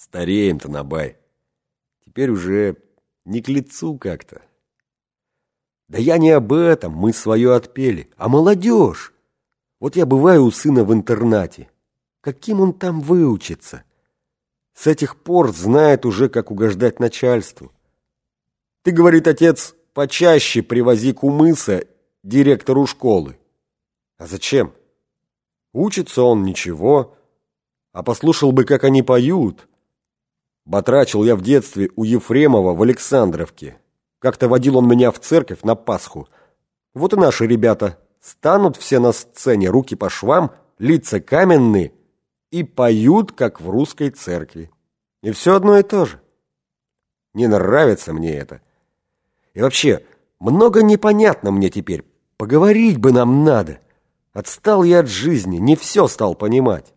Стареем, Танабай. Теперь уже не к лицу как-то. Да я не об этом, мы свое отпели, а молодежь. Вот я бываю у сына в интернате. Каким он там выучится? С этих пор знает уже, как угождать начальству. Ты, говорит отец, почаще привози кумыса директору школы. А зачем? Учится он ничего, а послушал бы, как они поют. Батрачил я в детстве у Ефремова в Александровке. Как-то водил он меня в церковь на Пасху. Вот и наши ребята станут все на сцене, руки по швам, лица каменные, и поют, как в русской церкви. И все одно и то же. Не нравится мне это. И вообще, много непонятно мне теперь. Поговорить бы нам надо. Отстал я от жизни, не все стал понимать.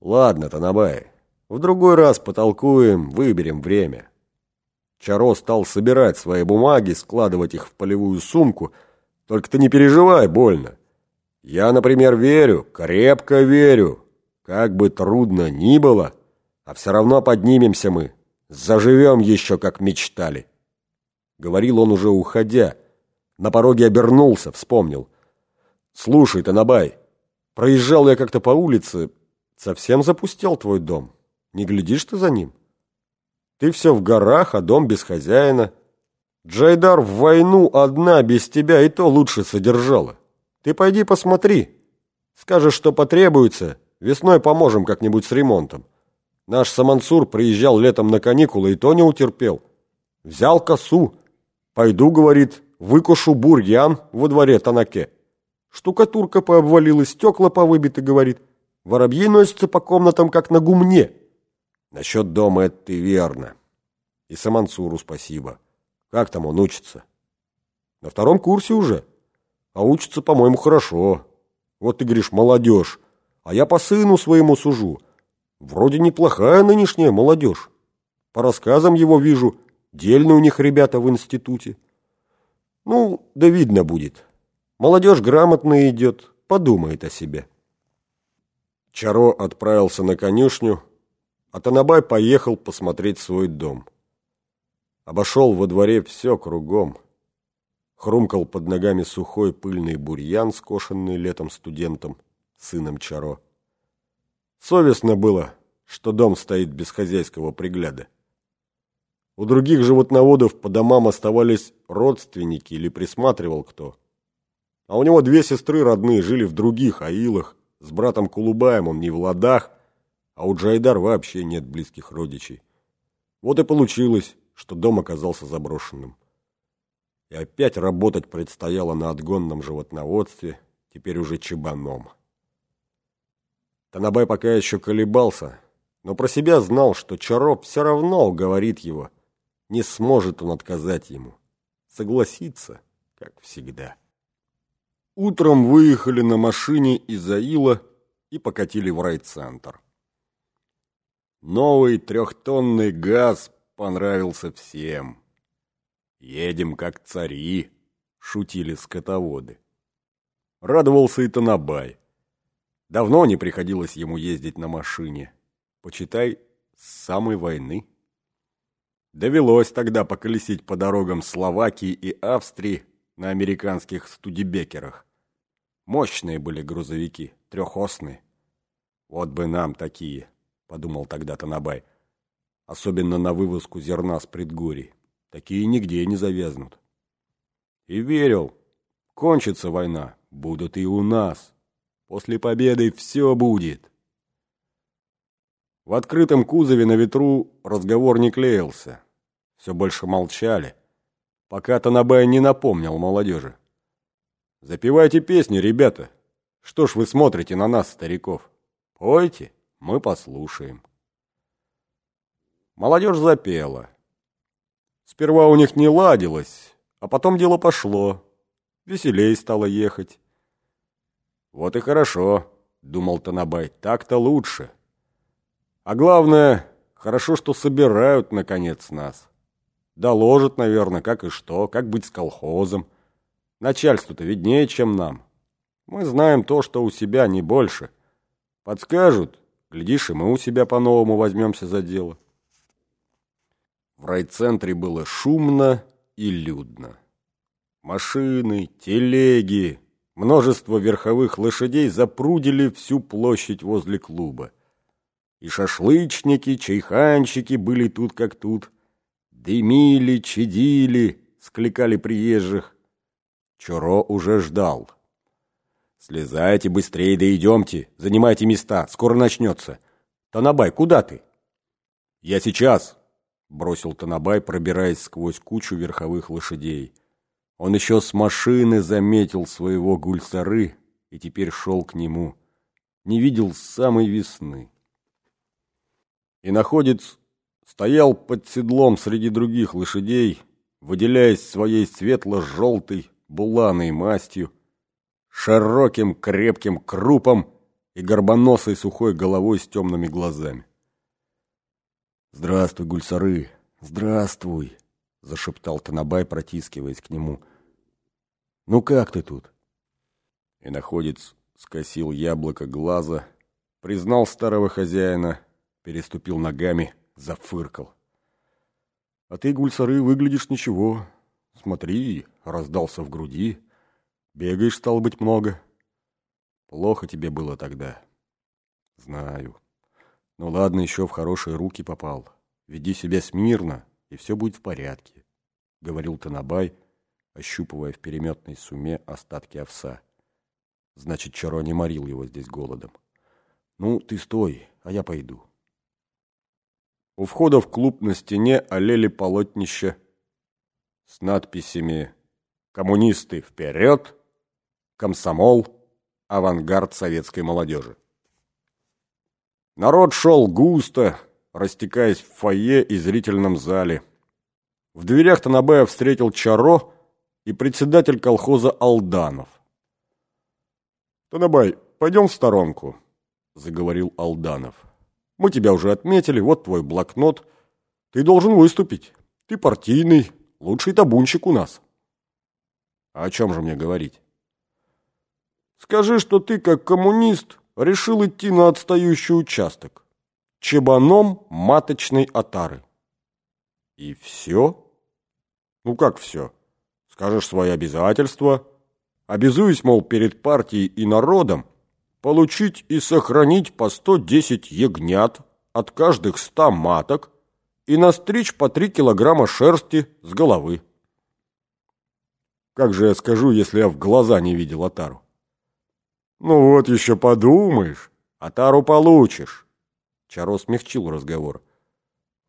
Ладно, Танабай, в другой раз потолкуем, выберем время. Чаро стал собирать свои бумаги, складывать их в полевую сумку. Только ты не переживай больно. Я, например, верю, крепко верю. Как бы трудно ни было, а все равно поднимемся мы. Заживем еще, как мечтали. Говорил он уже уходя. На пороге обернулся, вспомнил. «Слушай, Танабай, проезжал я как-то по улице, совсем запустил твой дом. Не глядишь ты за ним? Ты все в горах, а дом без хозяина. Джайдар в войну одна без тебя и то лучше содержала. Ты пойди посмотри. Скажешь, что потребуется, весной поможем как-нибудь с ремонтом. Наш Самансур приезжал летом на каникулы и то не утерпел. Взял косу. Пойду, говорит, выкушу бурьян во дворе Танаке. Штукатурка пообвалилась, стекла повыбиты, говорит. Воробьи носятся по комнатам, как на гумне. Насчет дома это ты верно. И Самансуру спасибо. Как там он учится? На втором курсе уже. А учится, по-моему, хорошо. Вот ты говоришь, молодежь. А я по сыну своему сужу. Вроде неплохая нынешняя молодежь. По рассказам его вижу, дельные у них ребята в институте. Ну, да видно будет. Молодежь грамотно идет, подумает о себе. Чаро отправился на конюшню, а Танабай поехал посмотреть свой дом. Обошел во дворе все кругом. Хрумкал под ногами сухой пыльный бурьян, скошенный летом студентом, сыном Чаро. Совестно было, что дом стоит без хозяйского пригляда. У других животноводов по домам оставались родственники или присматривал кто. А у него две сестры родные жили в других аилах, с братом Кулубаем он не в ладах, а у Джайдар вообще нет близких родичей. Вот и получилось, что дом оказался заброшенным. И опять работать предстояло на отгонном животноводстве, теперь уже чебаном. Танабай пока еще колебался, но про себя знал, что Чароп все равно уговорит его. Не сможет он отказать ему. Согласиться, как всегда. Утром выехали на машине из Аила и покатили в райцентр. Новый трехтонный газ понравился всем. «Едем как цари», — шутили скотоводы. Радовался и Танабай. Давно не приходилось ему ездить на машине. Почитай, с самой войны. Довелось тогда поколесить по дорогам Словакии и Австрии на американских студебекерах. Мощные были грузовики, трехосные. Вот бы нам такие, подумал тогда Танабай. Особенно на вывозку зерна с предгорий. Такие нигде не завязнут. И верил, кончится война, будут и у нас. После победы все будет. В открытом кузове на ветру разговор не клеился. Все больше молчали пока Танабай не напомнил молодежи. «Запевайте песни, ребята. Что ж вы смотрите на нас, стариков? Пойте, мы послушаем». Молодежь запела. Сперва у них не ладилось, а потом дело пошло. Веселей стало ехать. «Вот и хорошо», — думал Танабай, — «так-то лучше. А главное, хорошо, что собирают, наконец, нас». Доложат, наверное, как и что, как быть с колхозом. Начальству-то виднее, чем нам. Мы знаем то, что у себя, не больше. Подскажут, Глядишь, и мы у себя по-новому возьмемся за дело. В райцентре было шумно и людно. Машины, телеги, множество верховых лошадей запрудили всю площадь возле клуба. И шашлычники, чайханщики были тут как тут. Дымили, чадили, скликали приезжих. Чуро уже ждал. «Слезайте быстрее, да идемте, занимайте места, скоро начнется. Танабай, куда ты?» «Я сейчас», — бросил Танабай, пробираясь сквозь кучу верховых лошадей. Он еще с машины заметил своего гульсары и теперь шел к нему. Не видел с самой весны. И находец стоял под седлом среди других лошадей, выделяясь своей светло-желтой буланой мастью, широким крепким крупом и горбоносой сухой головой с темными глазами. «Здравствуй, гульсары, здравствуй!» — зашептал Танабай, протискиваясь к нему — ну как ты тут? И находец скосил яблоко глаза, признал старого хозяина, переступил ногами, зафыркал. А ты, гульсары, выглядишь ничего. Смотри, раздался в груди. Бегаешь, стало быть, много. Плохо тебе было тогда. Знаю. Ну ладно, еще в хорошие руки попал. Веди себя смирно, и все будет в порядке, — говорил Танабай, ощупывая в переметной суме остатки овса. Значит, Чаро не морил его здесь голодом. «Ну, ты стой, а я пойду». У входа в клуб на стене олели полотнища с надписями «Коммунисты вперед!», «Комсомол!», «Авангард советской молодежи». Народ шел густо, растекаясь в фойе и зрительном зале. В дверях Танабая встретил Чаро, и председатель колхоза Алданов. «Танабай, пойдем в сторонку», — заговорил Алданов. «Мы тебя уже отметили, вот твой блокнот. Ты должен выступить. Ты партийный, лучший табунщик у нас». «А о чем же мне говорить?» «Скажи, что ты, как коммунист, решил идти на отстающий участок. Чебаном маточной отары». «И все?» «Ну как все?» Скажешь свои обязательства. Обязуюсь, мол, перед партией и народом получить и сохранить по 110 ягнят от каждых 100 маток и настричь по 3 килограмма шерсти с головы. Как же я скажу, если я в глаза не видел Атару? Ну вот еще подумаешь, Атару получишь. Чаро смягчил разговор.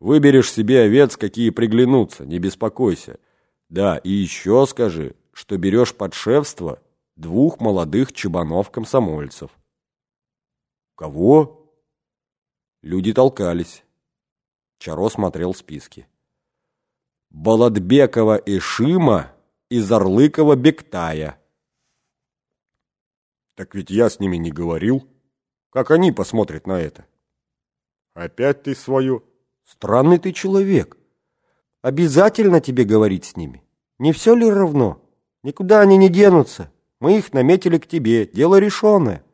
Выберешь себе овец, какие приглянутся, не беспокойся. Да, и еще скажи, что берешь под шефство двух молодых чебанов-комсомольцев. Кого? Люди толкались. Чаро смотрел списки. Балатбекова и Шима и Зарлыкова Бектая. Так ведь я с ними не говорил. Как они посмотрят на это? Опять ты свою. Странный ты человек. Обязательно тебе говорить с ними? Не все ли равно? Никуда они не денутся. Мы их наметили к тебе. Дело решенное.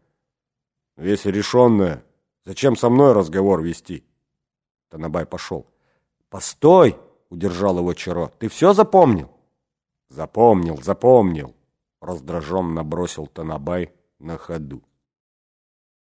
Если решенное, зачем со мной разговор вести? Танабай пошел. Постой, удержал его Чаро. Ты все запомнил? Запомнил, запомнил. Раздраженно бросил Танабай на ходу.